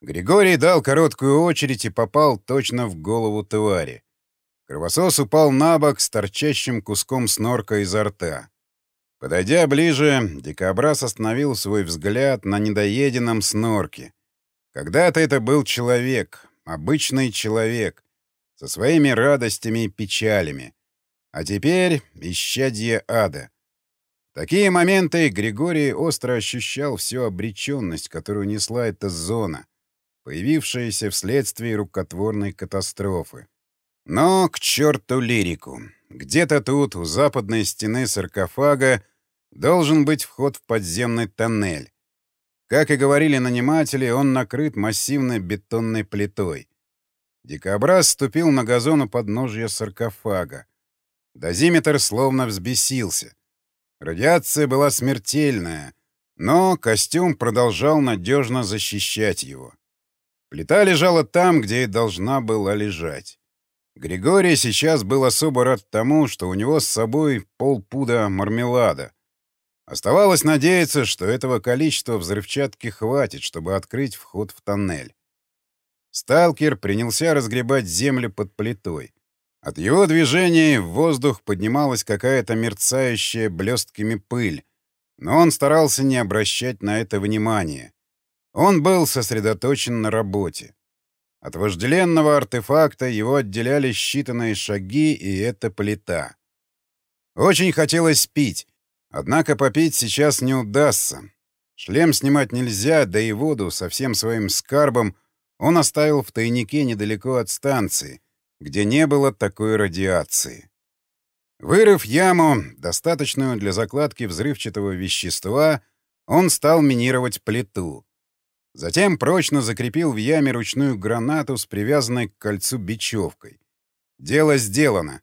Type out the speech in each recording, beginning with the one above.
Григорий дал короткую очередь и попал точно в голову твари. Кровосос упал на бок с торчащим куском снорка изо рта. Подойдя ближе, дикобраз остановил свой взгляд на недоеденном снорке. Когда-то это был человек, обычный человек, со своими радостями и печалями. А теперь исчадье ада. В такие моменты Григорий остро ощущал всю обреченность, которую несла эта зона, появившаяся вследствие рукотворной катастрофы. Но к черту лирику. Где-то тут, у западной стены саркофага, должен быть вход в подземный тоннель. Как и говорили наниматели, он накрыт массивной бетонной плитой. Дикобраз ступил на газон у подножья саркофага. Дозиметр словно взбесился. Радиация была смертельная, но костюм продолжал надежно защищать его. Плита лежала там, где и должна была лежать. Григорий сейчас был особо рад тому, что у него с собой полпуда мармелада. Оставалось надеяться, что этого количества взрывчатки хватит, чтобы открыть вход в тоннель. Сталкер принялся разгребать землю под плитой. От его движений в воздух поднималась какая-то мерцающая блестками пыль, но он старался не обращать на это внимания. Он был сосредоточен на работе. От вожделенного артефакта его отделяли считанные шаги, и эта плита. Очень хотелось пить, однако попить сейчас не удастся. Шлем снимать нельзя, да и воду со всем своим скарбом он оставил в тайнике недалеко от станции, где не было такой радиации. Вырыв яму, достаточную для закладки взрывчатого вещества, он стал минировать плиту. Затем прочно закрепил в яме ручную гранату с привязанной к кольцу бечевкой. Дело сделано.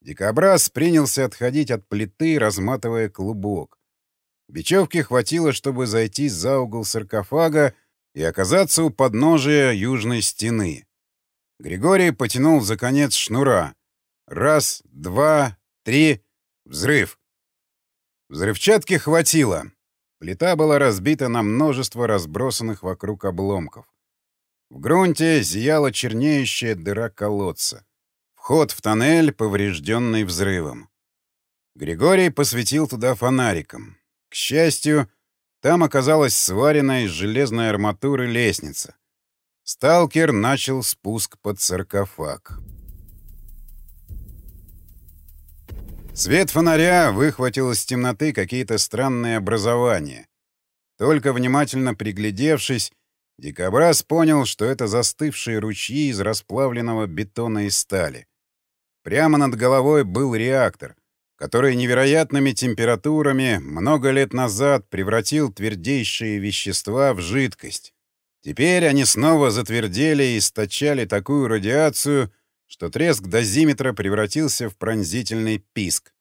Дикобраз принялся отходить от плиты, разматывая клубок. Бечевки хватило, чтобы зайти за угол саркофага и оказаться у подножия южной стены. Григорий потянул за конец шнура. Раз, два, три. Взрыв. Взрывчатки хватило. Плита была разбита на множество разбросанных вокруг обломков. В грунте зияла чернеющая дыра колодца. Вход в тоннель, поврежденный взрывом. Григорий посветил туда фонариком. К счастью, там оказалась сваренная из железной арматуры лестница. Сталкер начал спуск под саркофаг. Свет фонаря выхватил из темноты какие-то странные образования. Только внимательно приглядевшись, Дикобраз понял, что это застывшие ручьи из расплавленного бетона и стали. Прямо над головой был реактор, который невероятными температурами много лет назад превратил твердейшие вещества в жидкость. Теперь они снова затвердели и источали такую радиацию, что треск дозиметра превратился в пронзительный писк.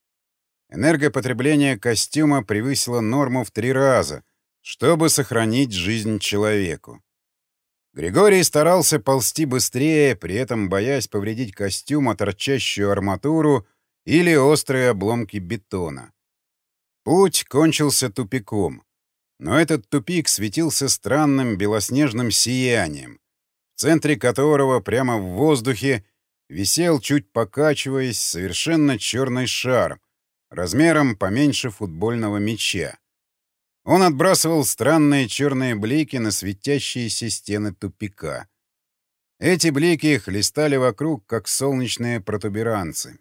Энергопотребление костюма превысило норму в три раза, чтобы сохранить жизнь человеку. Григорий старался ползти быстрее, при этом боясь повредить костюм, а торчащую арматуру или острые обломки бетона. Путь кончился тупиком, но этот тупик светился странным белоснежным сиянием, в центре которого прямо в воздухе висел, чуть покачиваясь, совершенно черный шар, размером поменьше футбольного мяча. Он отбрасывал странные черные блики на светящиеся стены тупика. Эти блики хлестали вокруг, как солнечные протуберанцы.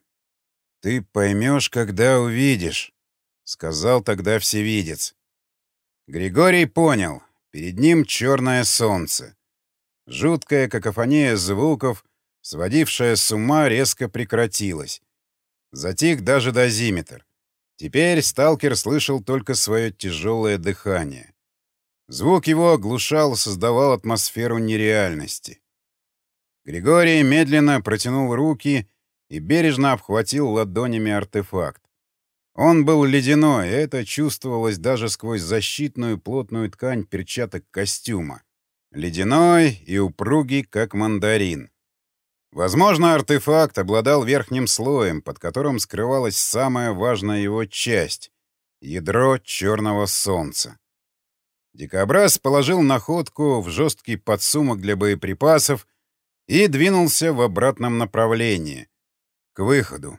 «Ты поймешь, когда увидишь», — сказал тогда всевидец. Григорий понял. Перед ним черное солнце. Жуткая какофония звуков — сводившая с ума, резко прекратилась. Затих даже дозиметр. Теперь сталкер слышал только свое тяжелое дыхание. Звук его оглушал, создавал атмосферу нереальности. Григорий медленно протянул руки и бережно обхватил ладонями артефакт. Он был ледяной, и это чувствовалось даже сквозь защитную плотную ткань перчаток костюма. Ледяной и упругий, как мандарин. Возможно, артефакт обладал верхним слоем, под которым скрывалась самая важная его часть — ядро черного солнца. Дикобраз положил находку в жесткий подсумок для боеприпасов и двинулся в обратном направлении, к выходу.